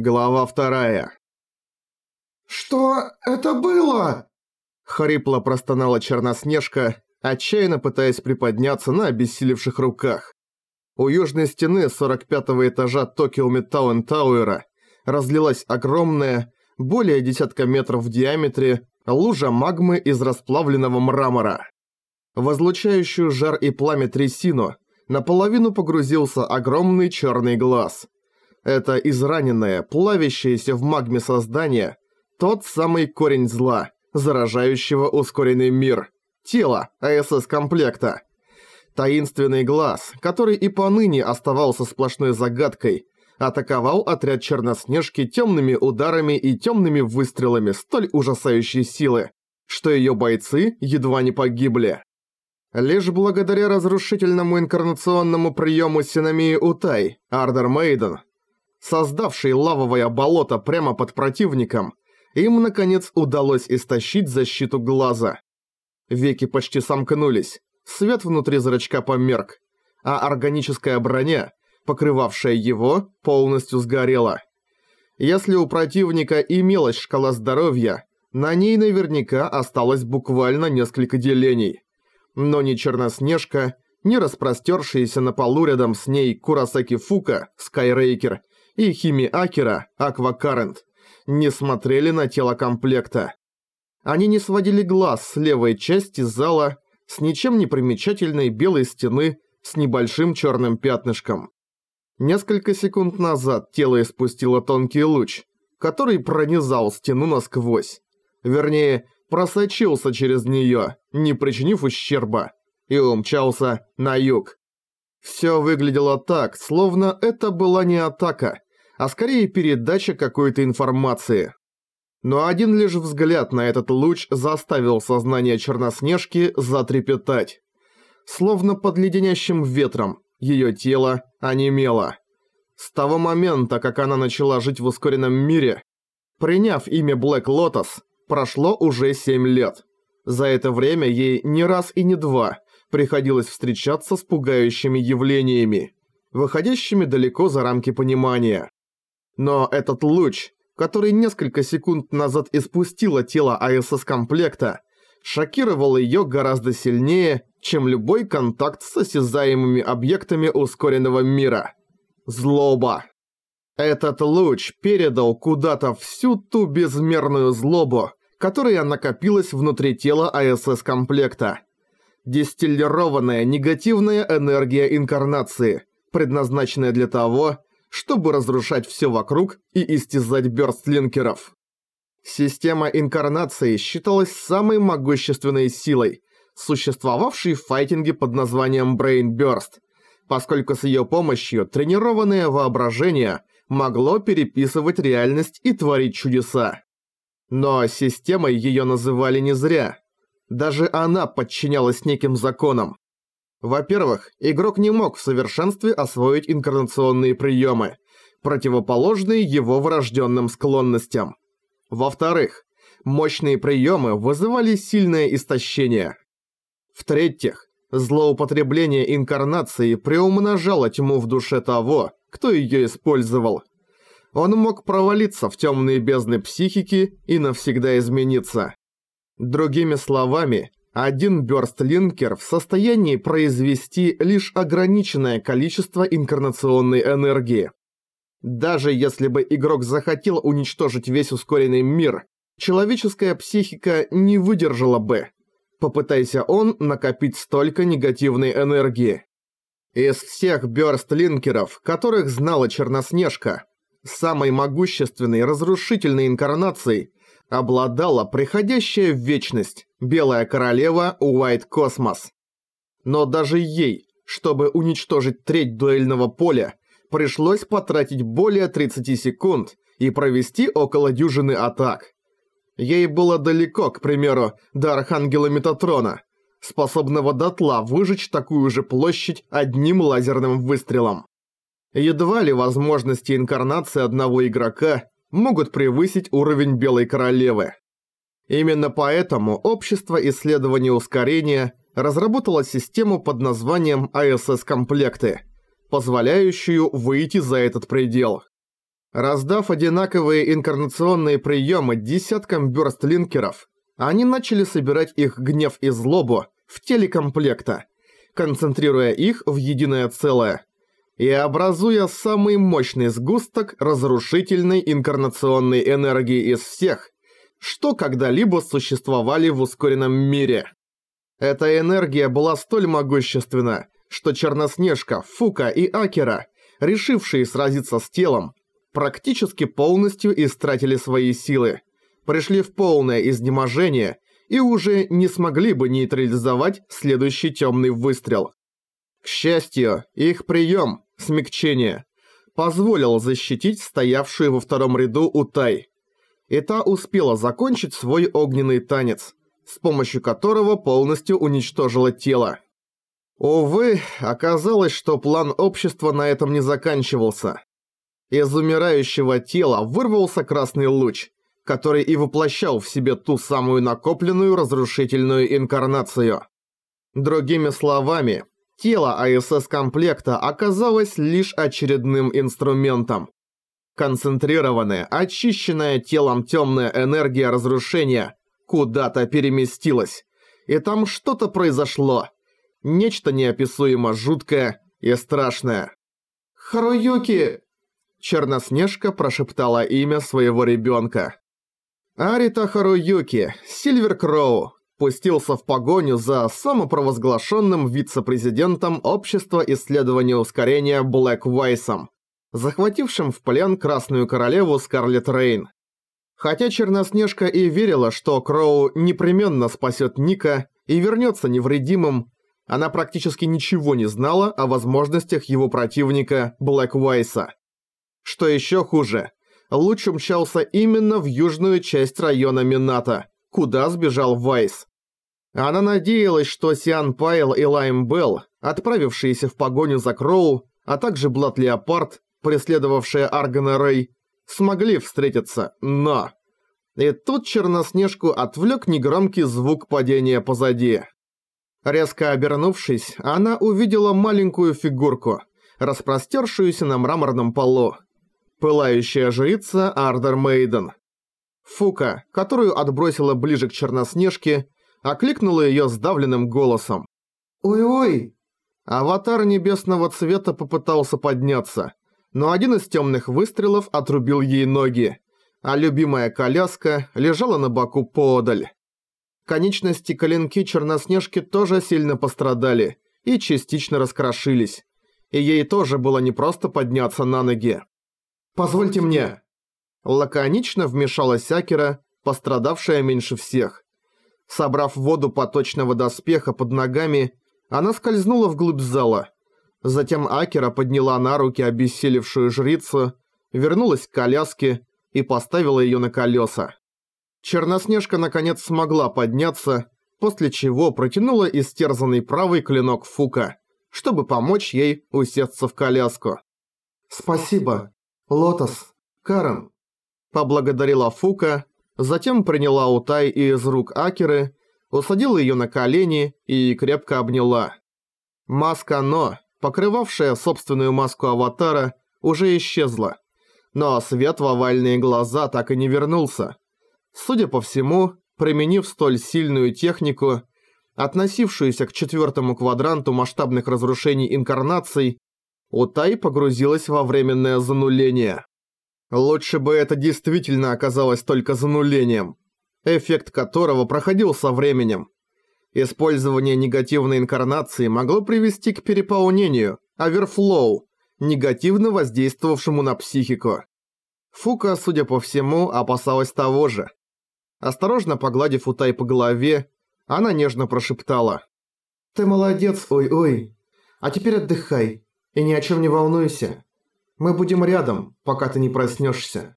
Глава вторая. «Что это было?» Хрипло простонала Черноснежка, отчаянно пытаясь приподняться на обессилевших руках. У южной стены 45-го этажа Токио Метауэн Тауэра разлилась огромная, более десятка метров в диаметре, лужа магмы из расплавленного мрамора. В излучающую жар и пламя трясину наполовину погрузился огромный черный глаз. Это израненное, плавящееся в магме создание, тот самый корень зла, заражающего ускоренный мир, тело АСС-комплекта. Таинственный глаз, который и поныне оставался сплошной загадкой, атаковал отряд Черноснежки темными ударами и темными выстрелами столь ужасающей силы, что ее бойцы едва не погибли. Лишь благодаря разрушительному инкарнационному приему Синамии Утай, Ардер Мейден, создавший лавовое болото прямо под противником, им, наконец, удалось истощить защиту глаза. Веки почти сомкнулись, свет внутри зрачка померк, а органическая броня, покрывавшая его, полностью сгорела. Если у противника имелась шкала здоровья, на ней наверняка осталось буквально несколько делений. Но ни Черноснежка, ни распростершиеся на полу рядом с ней Курасаки Фука, Скайрейкер и Хими Акера, Аквакарент, не смотрели на тело комплекта. Они не сводили глаз с левой части зала, с ничем не примечательной белой стены с небольшим черным пятнышком. Несколько секунд назад тело испустило тонкий луч, который пронизал стену насквозь. Вернее, просочился через нее, не причинив ущерба, и умчался на юг. Все выглядело так, словно это была не атака, а скорее передача какой-то информации. Но один лишь взгляд на этот луч заставил сознание Черноснежки затрепетать. Словно под леденящим ветром, ее тело онемело. С того момента, как она начала жить в ускоренном мире, приняв имя Блэк Лотос, прошло уже 7 лет. За это время ей не раз и не два приходилось встречаться с пугающими явлениями, выходящими далеко за рамки понимания. Но этот луч, который несколько секунд назад испустило тело АСС-комплекта, шокировал ее гораздо сильнее, чем любой контакт с осязаемыми объектами ускоренного мира. Злоба. Этот луч передал куда-то всю ту безмерную злобу, которая накопилась внутри тела АСС-комплекта. Дистиллированная негативная энергия инкарнации, предназначенная для того, чтобы разрушать все вокруг и истязать бёрстлинкеров. Система инкарнации считалась самой могущественной силой, существовавшей в файтинге под названием Brain Burst, поскольку с ее помощью тренированное воображение могло переписывать реальность и творить чудеса. Но системой ее называли не зря. Даже она подчинялась неким законам. Во-первых, игрок не мог в совершенстве освоить инкарнационные приемы, противоположные его врожденным склонностям. Во-вторых, мощные приемы вызывали сильное истощение. В-третьих, злоупотребление инкарнации приумножало тьму в душе того, кто ее использовал. Он мог провалиться в темные бездны психики и навсегда измениться. Другими словами, один бёрстлинкер в состоянии произвести лишь ограниченное количество инкарнационной энергии. Даже если бы игрок захотел уничтожить весь ускоренный мир, человеческая психика не выдержала бы. Попытайся он накопить столько негативной энергии. Из всех бёрстлинкеров, которых знала Черноснежка, самой могущественной разрушительной инкарнацией обладала приходящая в вечность Белая Королева Уайт Космос. Но даже ей, чтобы уничтожить треть дуэльного поля, пришлось потратить более 30 секунд и провести около дюжины атак. Ей было далеко, к примеру, до Архангела Метатрона, способного дотла выжечь такую же площадь одним лазерным выстрелом. Едва ли возможности инкарнации одного игрока могут превысить уровень Белой Королевы. Именно поэтому Общество исследования ускорения разработало систему под названием АСС-комплекты, позволяющую выйти за этот предел. Раздав одинаковые инкарнационные приемы десяткам бёрстлинкеров, они начали собирать их гнев и злобу в теле комплекта, концентрируя их в единое целое и образуя самый мощный сгусток разрушительной инкарнационной энергии из всех, что когда-либо существовали в ускоренном мире. Эта энергия была столь могущественна, что Черноснежка, Фука и Акера, решившие сразиться с телом, практически полностью истратили свои силы, пришли в полное изнеможение и уже не смогли бы нейтрализовать следующий темный выстрел. К счастью, их прием, смягчение, позволил защитить стоявшую во втором ряду Утай. И та успела закончить свой огненный танец, с помощью которого полностью уничтожила тело. Увы, оказалось, что план общества на этом не заканчивался. Из умирающего тела вырвался красный луч, который и воплощал в себе ту самую накопленную разрушительную инкарнацию. Другими словами, тело АСС-комплекта оказалось лишь очередным инструментом. Концентрированная, очищенная телом темная энергия разрушения куда-то переместилась, и там что-то произошло. Нечто неописуемо жуткое и страшное. «Харуюки!» Черноснежка прошептала имя своего ребенка. Арита Харуюки, Сильвер Кроу, пустился в погоню за самопровозглашенным вице-президентом Общества исследования ускорения Блэк Вайсом, захватившим в плен Красную Королеву Скарлетт Рейн. Хотя Черноснежка и верила, что Кроу непременно спасет Ника и вернется невредимым, она практически ничего не знала о возможностях его противника Блэк Вайса. Что еще хуже, луч умчался именно в южную часть района Мината, куда сбежал Вайс. Она надеялась, что Сиан Пайл и Лайм Белл, отправившиеся в погоню за Кроу, а также Блад Леопард, преследовавшие Аргана Рэй, смогли встретиться, но... И тут Черноснежку отвлек негромкий звук падения позади. Резко обернувшись, она увидела маленькую фигурку, распростершуюся на мраморном полу. Пылающая жрица Ардер Мейден. Фука, которую отбросила ближе к Черноснежке, окликнула её сдавленным голосом. «Ой-ой!» Аватар небесного цвета попытался подняться, но один из тёмных выстрелов отрубил ей ноги, а любимая коляска лежала на боку подаль. Конечности коленки Черноснежки тоже сильно пострадали и частично раскрошились, и ей тоже было непросто подняться на ноги. Позвольте мне!» Лаконично вмешалась Акера, пострадавшая меньше всех. Собрав воду поточного доспеха под ногами, она скользнула вглубь зала. Затем Акера подняла на руки обессилевшую жрицу, вернулась к коляске и поставила ее на колеса. Черноснежка наконец смогла подняться, после чего протянула истерзанный правый клинок Фука, чтобы помочь ей усесться в коляску. «Спасибо», «Лотос, Карен», – поблагодарила Фука, затем приняла Утай из рук Акеры, усадила ее на колени и крепко обняла. Маска Но, покрывавшая собственную маску аватара, уже исчезла, но свет в овальные глаза так и не вернулся. Судя по всему, применив столь сильную технику, относившуюся к четвертому квадранту масштабных разрушений инкарнаций, Утай погрузилась во временное зануление. Лучше бы это действительно оказалось только занулением, эффект которого проходил со временем. Использование негативной инкарнации могло привести к переполнению, оверфлоу, негативно воздействовавшему на психику. Фука, судя по всему, опасалась того же. Осторожно погладив Утай по голове, она нежно прошептала. «Ты молодец, ой-ой. А теперь отдыхай. И ни о чем не волнуйся. Мы будем рядом, пока ты не проснешься.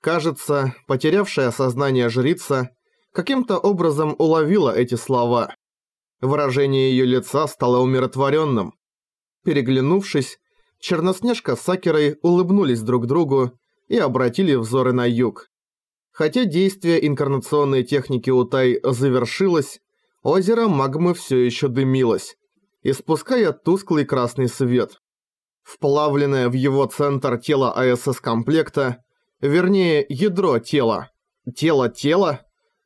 Кажется, потерявшая сознание жрица каким-то образом уловила эти слова. Выражение ее лица стало умиротворенным. Переглянувшись, Черноснежка с Акерой улыбнулись друг другу и обратили взоры на юг. Хотя действие инкарнационной техники Утай завершилось, озеро магмы все еще дымилось, испуская тусклый красный свет. Вплавленное в его центр тело АСС-комплекта, вернее, ядро тела, тело тела,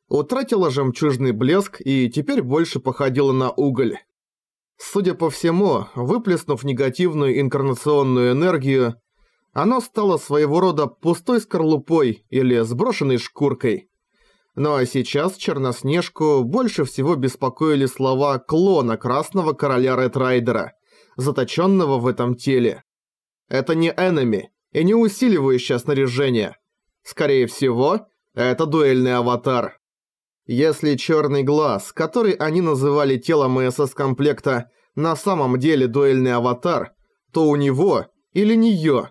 утратило жемчужный блеск и теперь больше походило на уголь. Судя по всему, выплеснув негативную инкарнационную энергию, оно стало своего рода пустой скорлупой или сброшенной шкуркой. Ну а сейчас Черноснежку больше всего беспокоили слова клона Красного Короля Редрайдера, заточенного в этом теле. Это не энеми и не усиливающее снаряжение. Скорее всего, это дуэльный аватар. Если черный глаз, который они называли телом СС-комплекта, на самом деле дуэльный аватар, то у него, или неё,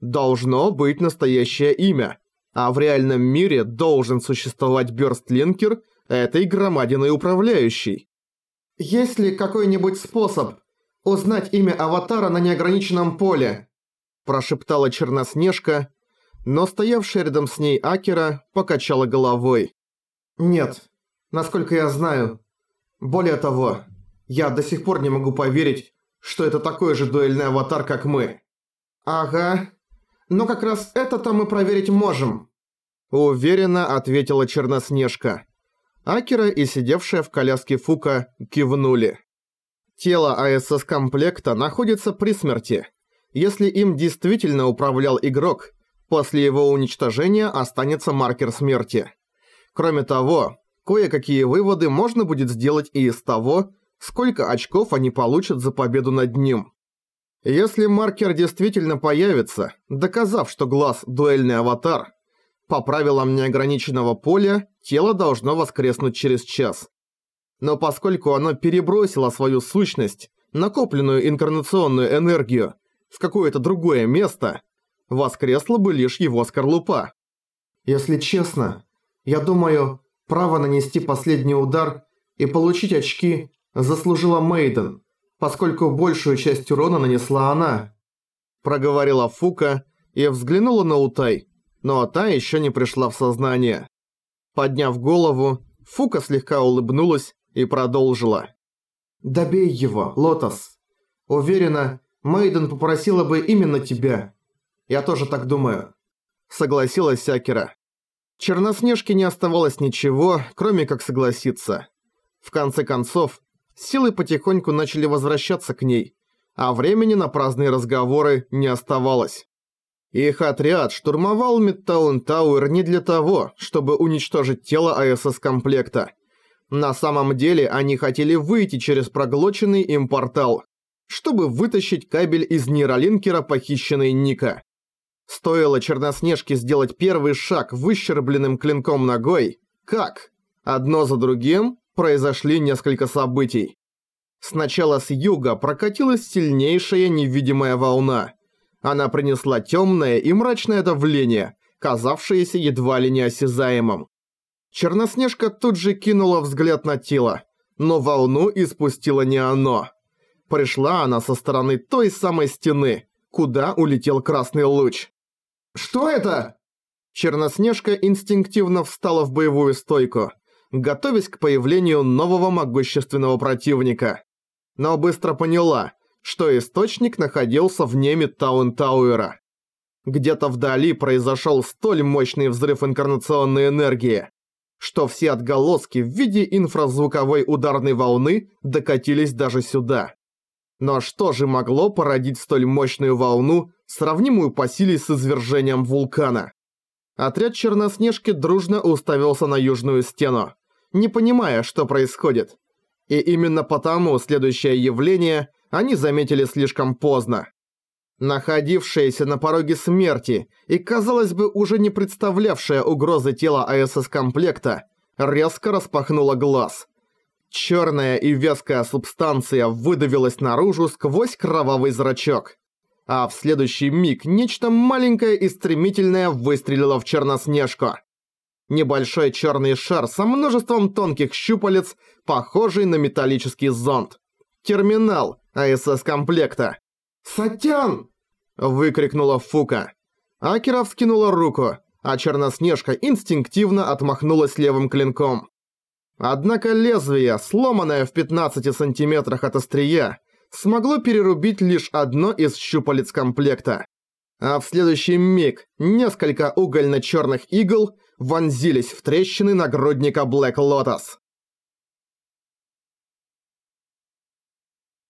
должно быть настоящее имя. А в реальном мире должен существовать Бёрстлинкер этой громадиной управляющей. Есть ли какой-нибудь способ узнать имя аватара на неограниченном поле?» Прошептала Черноснежка, но стоявшая рядом с ней Акера покачала головой. «Нет, насколько я знаю. Более того, я до сих пор не могу поверить, что это такой же дуэльный аватар, как мы». «Ага, но как раз это-то мы проверить можем». Уверенно ответила Черноснежка. Акера и сидевшая в коляске Фука кивнули. Тело АСС-комплекта находится при смерти. Если им действительно управлял игрок, после его уничтожения останется маркер смерти. Кроме того, кое-какие выводы можно будет сделать и из того, сколько очков они получат за победу над ним. Если маркер действительно появится, доказав, что глаз – дуэльный аватар, по правилам неограниченного поля, тело должно воскреснуть через час. Но поскольку оно перебросило свою сущность, накопленную инкарнационную энергию, в какое-то другое место, воскресла бы лишь его скорлупа. Если честно, я думаю, право нанести последний удар и получить очки заслужила Мейден поскольку большую часть урона нанесла она. Проговорила Фука и взглянула на Утай, но та еще не пришла в сознание. Подняв голову, Фука слегка улыбнулась и продолжила. «Добей его, Лотос. Уверена, Мейден попросила бы именно тебя. Я тоже так думаю». Согласилась Сякера. Черноснежке не оставалось ничего, кроме как согласиться. В конце концов, силы потихоньку начали возвращаться к ней, а времени на праздные разговоры не оставалось. Их отряд штурмовал Мидтаун Тауэр не для того, чтобы уничтожить тело АСС-комплекта. На самом деле они хотели выйти через проглоченный им портал, чтобы вытащить кабель из нейролинкера похищенной Ника. Стоило Черноснежке сделать первый шаг выщербленным клинком ногой, как? Одно за другим произошли несколько событий. Сначала с юга прокатилась сильнейшая невидимая волна. Она принесла темное и мрачное давление, казавшееся едва ли неосязаемым. Черноснежка тут же кинула взгляд на тело, но волну испустила не оно. Пришла она со стороны той самой стены, куда улетел красный луч. «Что это?» Черноснежка инстинктивно встала в боевую стойку готовясь к появлению нового могущественного противника. Но быстро поняла, что источник находился вне Мидтаун Тауэра. Где-то вдали произошел столь мощный взрыв инкарнационной энергии, что все отголоски в виде инфразвуковой ударной волны докатились даже сюда. Но что же могло породить столь мощную волну, сравнимую по силе с извержением вулкана? Отряд Черноснежки дружно уставился на южную стену не понимая, что происходит. И именно потому следующее явление они заметили слишком поздно. Находившаяся на пороге смерти и, казалось бы, уже не представлявшая угрозы тела АСС-комплекта, резко распахнула глаз. Черная и вязкая субстанция выдавилась наружу сквозь кровавый зрачок. А в следующий миг нечто маленькое и стремительное выстрелило в Черноснежку небольшой черный шар со множеством тонких щупалец, похожий на металлический зонд. Терминал АСС-комплекта. «Сатян!» – выкрикнула Фука. Акера вскинула руку, а Черноснежка инстинктивно отмахнулась левым клинком. Однако лезвие, сломанное в 15 сантиметрах от острия, смогло перерубить лишь одно из щупалец комплекта. А в следующий миг несколько угольно-чёрных игл вонзились в трещины нагрудника Блэк Лотос.